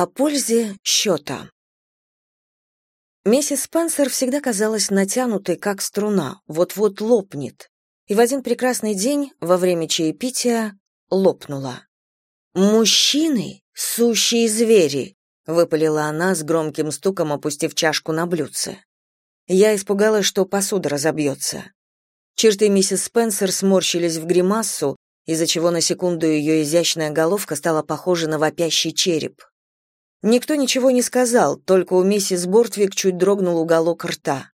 О пользе счета. Миссис Спенсер всегда казалась натянутой, как струна, вот-вот лопнет. И в один прекрасный день, во время чаепития, лопнула. «Мужчины — сущие звери!» — выпалила она с громким стуком, опустив чашку на блюдце. Я испугалась, что посуда разобьется. Черты миссис Спенсер сморщились в гримассу, из-за чего на секунду ее изящная головка стала похожа на вопящий череп. Никто ничего не сказал, только у миссис Бортвик чуть дрогнул уголок рта.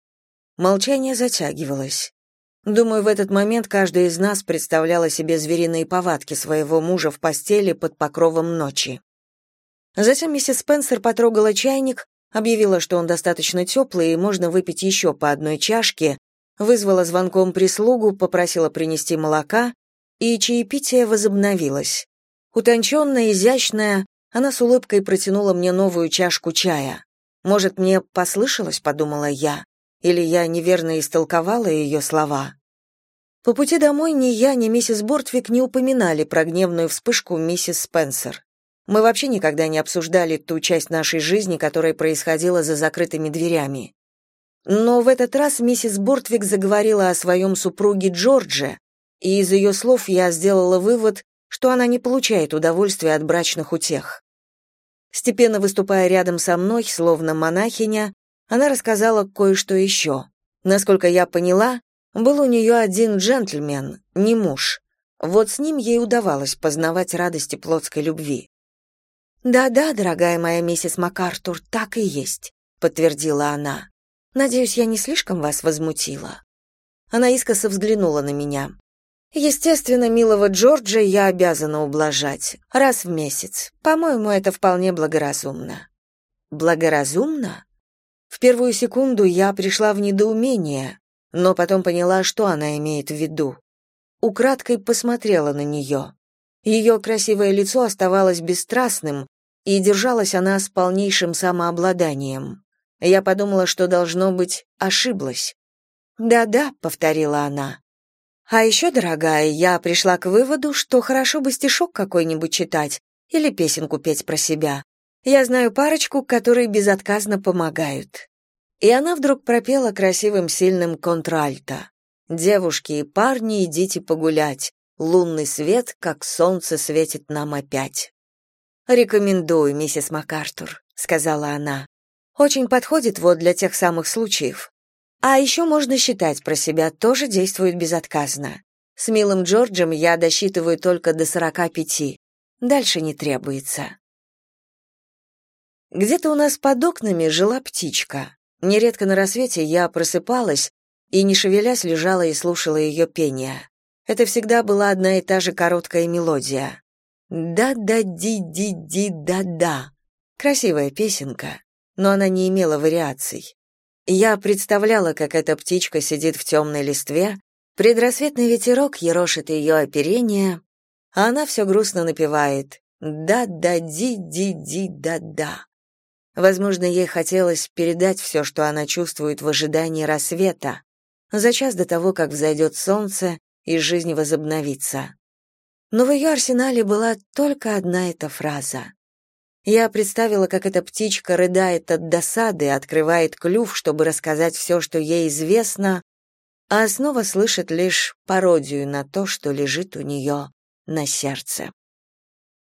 Молчание затягивалось. Думаю, в этот момент каждая из нас представляла себе звериные повадки своего мужа в постели под покровом ночи. Затем миссис Спенсер потрогала чайник, объявила, что он достаточно теплый и можно выпить еще по одной чашке, вызвала звонком прислугу, попросила принести молока, и чаепитие возобновилось. Утонченная, изящная, она с улыбкой протянула мне новую чашку чая. Может, мне послышалось, подумала я, или я неверно истолковала ее слова. По пути домой ни я, ни миссис Бортвик не упоминали про гневную вспышку миссис Спенсер. Мы вообще никогда не обсуждали ту часть нашей жизни, которая происходила за закрытыми дверями. Но в этот раз миссис Бортвик заговорила о своем супруге Джордже, и из ее слов я сделала вывод, что она не получает удовольствия от брачных утех. Степенно выступая рядом со мной, словно монахиня, она рассказала кое-что еще. Насколько я поняла, был у нее один джентльмен, не муж. Вот с ним ей удавалось познавать радости плотской любви. «Да-да, дорогая моя миссис МакАртур, так и есть», — подтвердила она. «Надеюсь, я не слишком вас возмутила». Она искоса взглянула на меня. Естественно, милого Джорджа я обязана ублажать. Раз в месяц. По-моему, это вполне благоразумно. Благоразумно? В первую секунду я пришла в недоумение, но потом поняла, что она имеет в виду. Украдкой посмотрела на нее. Ее красивое лицо оставалось бесстрастным, и держалась она с полнейшим самообладанием. Я подумала, что, должно быть, ошиблась. «Да-да», — повторила она, а еще, дорогая, я пришла к выводу, что хорошо бы стишок какой-нибудь читать или песенку петь про себя. Я знаю парочку, которые безотказно помогают. И она вдруг пропела красивым сильным контральто. Девушки и парни, идите погулять. Лунный свет, как солнце, светит нам опять. Рекомендую, миссис МакАртур, сказала она. Очень подходит вот для тех самых случаев. А еще можно считать про себя, тоже действует безотказно. С милым Джорджем я досчитываю только до сорока пяти. Дальше не требуется. Где-то у нас под окнами жила птичка. Нередко на рассвете я просыпалась и, не шевелясь, лежала и слушала ее пение. Это всегда была одна и та же короткая мелодия. «Да-да-ди-ди-ди-да-да». Красивая песенка, но она не имела вариаций. Я представляла, как эта птичка сидит в темной листве, предрассветный ветерок ерошит ее оперение, а она все грустно напевает «да-да-ди-ди-ди-да-да». Возможно, ей хотелось передать все, что она чувствует в ожидании рассвета, за час до того, как взойдет солнце и жизнь возобновится. Но в ее арсенале была только одна эта фраза. Я представила, как эта птичка рыдает от досады, открывает клюв, чтобы рассказать все, что ей известно, а снова слышит лишь пародию на то, что лежит у нее на сердце.